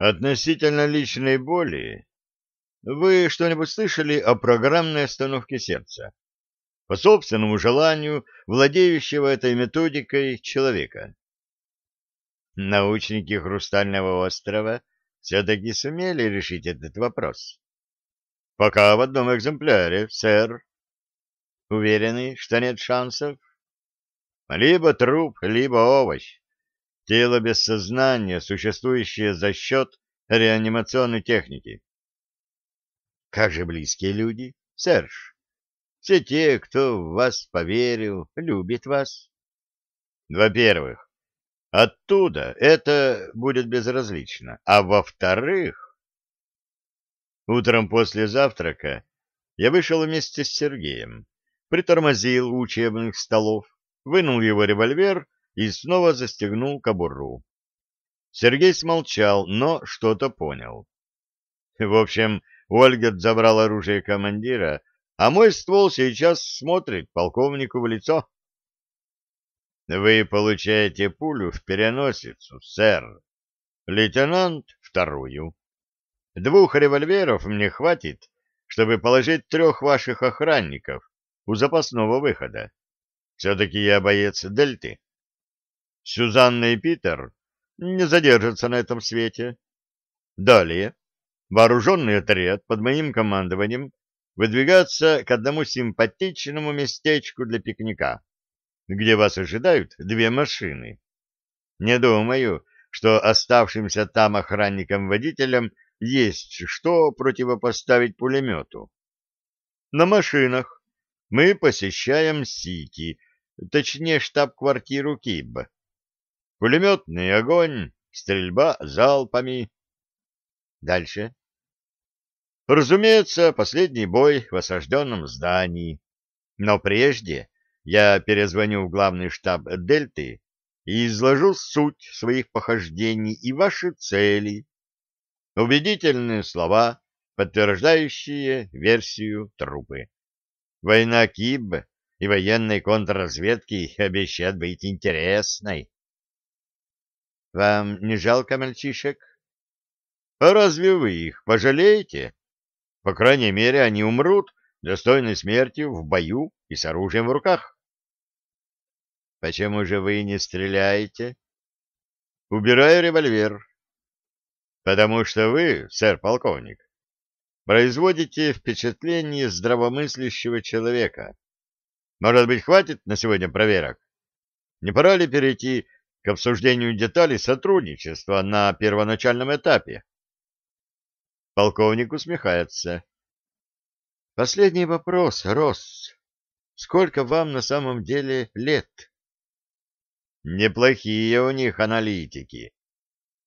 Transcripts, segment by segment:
Относительно личной боли, вы что-нибудь слышали о программной остановке сердца? По собственному желанию владеющего этой методикой человека. Научники Хрустального острова все-таки сумели решить этот вопрос. Пока в одном экземпляре, сэр. Уверены, что нет шансов? Либо труп, либо овощ. Тело без сознания, существующее за счет реанимационной техники. Как же близкие люди, Серж? Все те, кто в вас поверил, любит вас. Во-первых, оттуда это будет безразлично. А во-вторых, утром после завтрака я вышел вместе с Сергеем, притормозил у учебных столов, вынул его револьвер и снова застегнул кобуру. Сергей смолчал, но что-то понял. В общем, Ольгерт забрал оружие командира, а мой ствол сейчас смотрит полковнику в лицо. Вы получаете пулю в переносицу, сэр. Лейтенант — вторую. Двух револьверов мне хватит, чтобы положить трех ваших охранников у запасного выхода. Все-таки я боец Дельты. Сюзанна и Питер не задержатся на этом свете. Далее вооруженный отряд под моим командованием выдвигаться к одному симпатичному местечку для пикника, где вас ожидают две машины. Не думаю, что оставшимся там охранникам-водителям есть что противопоставить пулемету. На машинах мы посещаем Сити, точнее штаб-квартиру КИБ. Пулеметный огонь, стрельба залпами. Дальше. Разумеется, последний бой в осажденном здании. Но прежде я перезвоню в главный штаб Дельты и изложу суть своих похождений и ваши цели. Убедительные слова, подтверждающие версию трупы. Война КИБ и военной контрразведки обещают быть интересной. Вам не жалко мальчишек? А разве вы их пожалеете? По крайней мере, они умрут достойной смертью в бою и с оружием в руках. Почему же вы не стреляете? Убираю револьвер. Потому что вы, сэр полковник, производите впечатление здравомыслящего человека. Может быть, хватит на сегодня проверок? Не пора ли перейти к обсуждению деталей сотрудничества на первоначальном этапе? Полковник усмехается. Последний вопрос, Росс. Сколько вам на самом деле лет? Неплохие у них аналитики.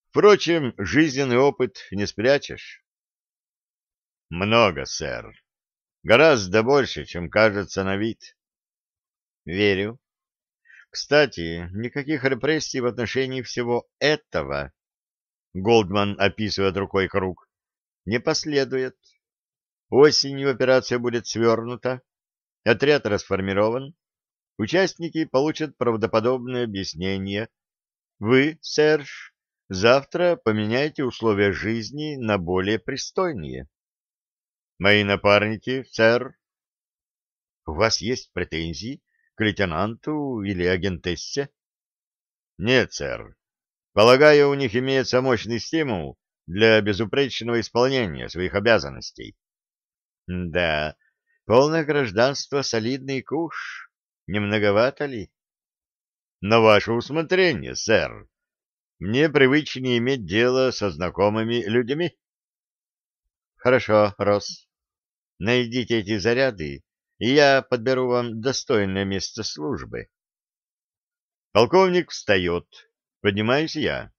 Впрочем, жизненный опыт не спрячешь. Много, сэр. Гораздо больше, чем кажется на вид. Верю. Кстати, никаких репрессий в отношении всего этого. Голдман описывает рукой круг не последует. Осенью операция будет свернута, отряд расформирован, участники получат правдоподобное объяснение. Вы, Серж, завтра поменяете условия жизни на более пристойные. Мои напарники, сэр. У вас есть претензии к лейтенанту или агентессе? Нет, сэр. Полагаю, у них имеется мощный стимул для безупречного исполнения своих обязанностей. Да, полное гражданство — солидный куш. Не многовато ли? На ваше усмотрение, сэр. Мне привычнее иметь дело со знакомыми людьми. Хорошо, Росс. Найдите эти заряды, и я подберу вам достойное место службы. Полковник встает. Поднимаюсь я.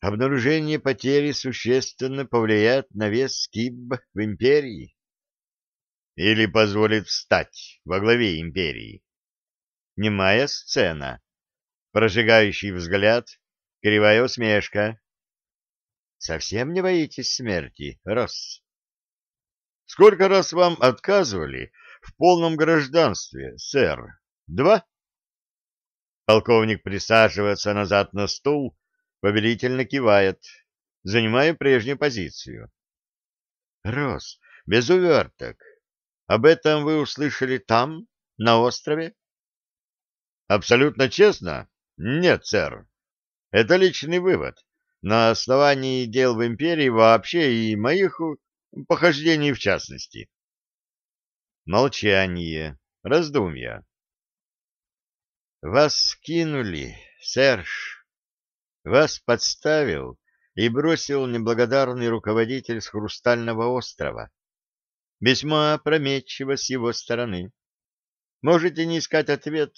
Обнаружение потери существенно повлияет на вес КИБ в империи. Или позволит встать во главе империи. Немая сцена. Прожигающий взгляд, кривая усмешка. Совсем не боитесь смерти, Росс? Сколько раз вам отказывали в полном гражданстве, сэр? Два? Полковник присаживается назад на стул, повелительно кивает. Занимаю прежнюю позицию. Рос, без уверток. Об этом вы услышали там, на острове? Абсолютно честно? Нет, сэр. Это личный вывод. На основании дел в империи вообще и моих похождений в частности. Молчание, раздумья. Вас кинули, Серж. Вас подставил и бросил неблагодарный руководитель с Хрустального острова. Весьма опрометчиво с его стороны. Можете не искать ответ.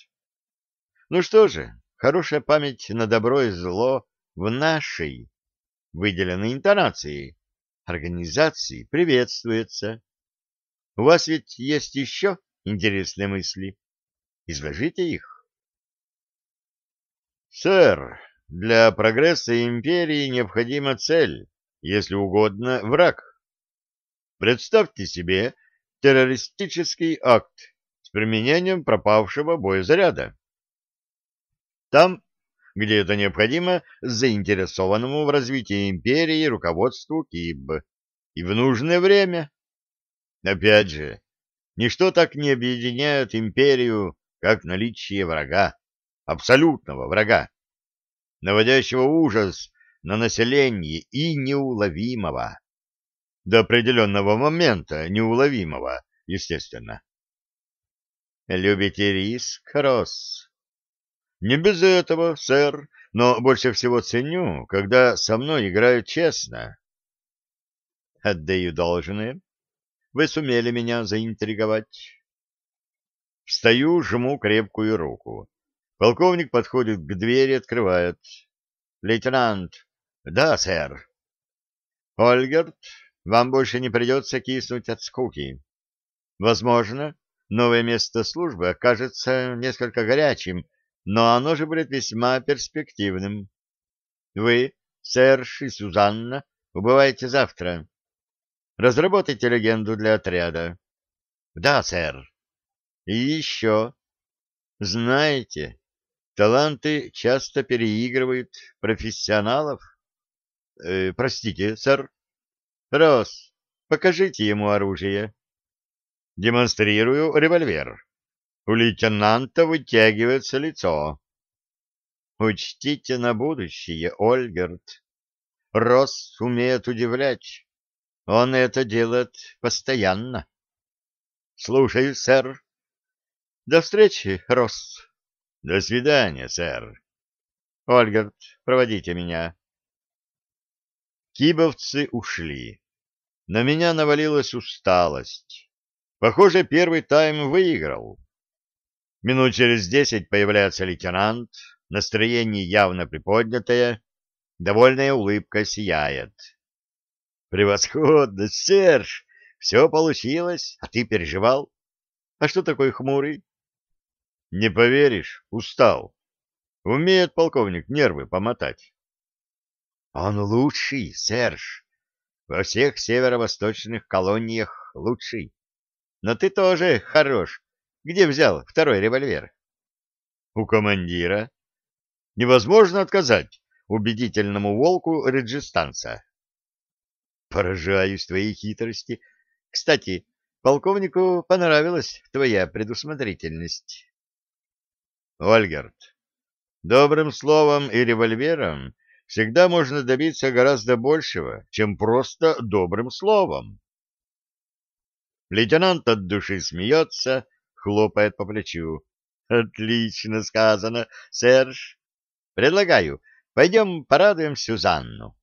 Ну что же, хорошая память на добро и зло в нашей, выделенной интонации, организации приветствуется. У вас ведь есть еще интересные мысли. Изложите их. Сэр, для прогресса империи необходима цель, если угодно, враг. Представьте себе террористический акт с применением пропавшего боезаряда. Там, где это необходимо, заинтересованному в развитии империи руководству КИБ. И в нужное время. Опять же, ничто так не объединяет империю, как наличие врага, абсолютного врага наводящего ужас на население и неуловимого. До определенного момента неуловимого, естественно. Любите риск, Росс? Не без этого, сэр, но больше всего ценю, когда со мной играют честно. Отдаю должное. Вы сумели меня заинтриговать. Встаю, жму крепкую руку. Полковник подходит к двери, открывает. «Лейтенант!» «Да, сэр!» «Ольгерт, вам больше не придется киснуть от скуки. Возможно, новое место службы окажется несколько горячим, но оно же будет весьма перспективным. Вы, Серж и Сюзанна, убываете завтра. Разработайте легенду для отряда. Да, сэр. И еще. Знаете, Таланты часто переигрывают профессионалов. Э, простите, сэр. Рос, покажите ему оружие. Демонстрирую револьвер. У лейтенанта вытягивается лицо. Учтите на будущее, Ольгерт. Росс умеет удивлять. Он это делает постоянно. Слушаю, сэр. До встречи, Росс. До свидания, сэр. Ольгард, проводите меня. Кибовцы ушли. На меня навалилась усталость. Похоже, первый тайм выиграл. Минут через десять появляется лейтенант, настроение явно приподнятое, довольная улыбка сияет. «Превосходно, Серж! Все получилось, а ты переживал? А что такой хмурый?» Не поверишь, устал. Умеет полковник нервы помотать. Он лучший, Серж. Во всех северо-восточных колониях лучший. Но ты тоже хорош. Где взял второй револьвер? У командира. Невозможно отказать убедительному волку реджистанца. Поражаюсь твоей хитрости. Кстати, полковнику понравилась твоя предусмотрительность. Ольгерт, добрым словом и револьвером всегда можно добиться гораздо большего, чем просто добрым словом. Лейтенант от души смеется, хлопает по плечу. Отлично сказано, Серж. Предлагаю, пойдем порадуем Сюзанну.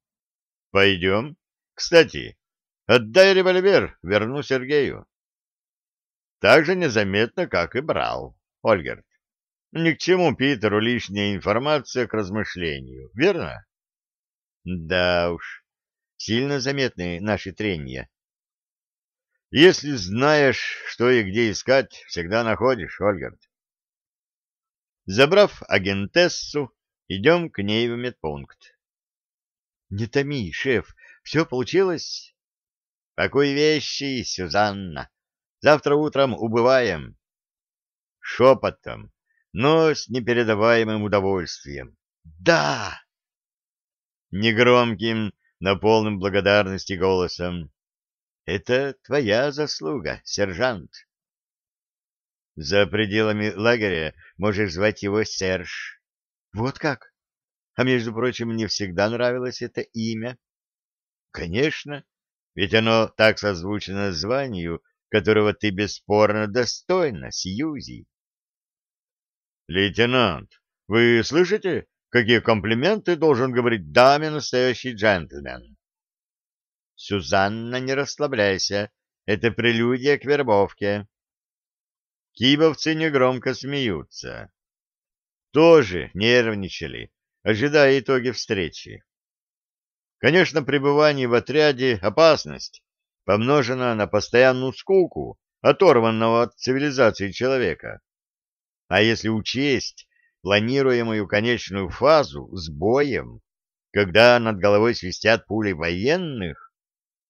Пойдем. Кстати, отдай револьвер, верну Сергею. Так же незаметно, как и брал, Ольгерт. Ни к чему Питеру лишняя информация к размышлению, верно? Да уж, сильно заметны наши трения. Если знаешь, что и где искать, всегда находишь, Ольгард. Забрав агентессу, идем к ней в медпункт. Не томи, шеф, все получилось? Какой вещи, Сюзанна? Завтра утром убываем. Шепотом, но с непередаваемым удовольствием. Да! негромким, но полным благодарности голосом. — Это твоя заслуга, сержант. За пределами лагеря можешь звать его Серж. Вот как? А между прочим, мне всегда нравилось это имя. Конечно, ведь оно так созвучно званию, которого ты бесспорно достойна, Сьюзи. Лейтенант, вы слышите, какие комплименты должен говорить даме настоящий джентльмен? Сюзанна, не расслабляйся, это прелюдия к вербовке. Кибовцы негромко смеются. Тоже нервничали, ожидая итоги встречи. Конечно, пребывание в отряде — опасность, помножена на постоянную скуку, оторванного от цивилизации человека. А если учесть планируемую конечную фазу с боем, когда над головой свистят пули военных,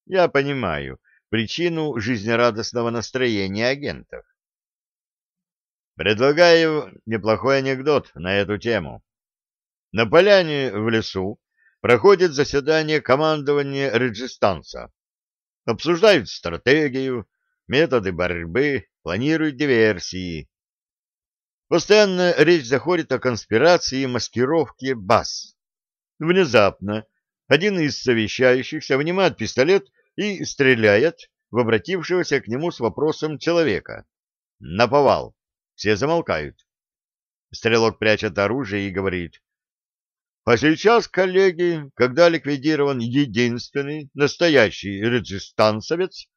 я понимаю причину жизнерадостного настроения агентов. Предлагаю неплохой анекдот на эту тему. На поляне в лесу проходит заседание командования Реджистанса. Обсуждают стратегию, методы борьбы, планируют диверсии. Постоянно речь заходит о конспирации и маскировке баз. Внезапно один из совещающихся вынимает пистолет и стреляет в обратившегося к нему с вопросом человека. Наповал. Все замолкают. Стрелок прячет оружие и говорит. А сейчас, коллеги, когда ликвидирован единственный настоящий реджистансовец,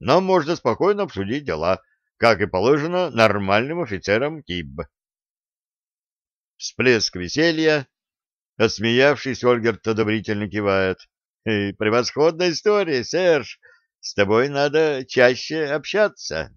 нам можно спокойно обсудить дела, как и положено нормальным офицерам КИБ. Всплеск веселья. Осмеявшись, Ольгерт одобрительно кивает. «Превосходная история, Серж. С тобой надо чаще общаться.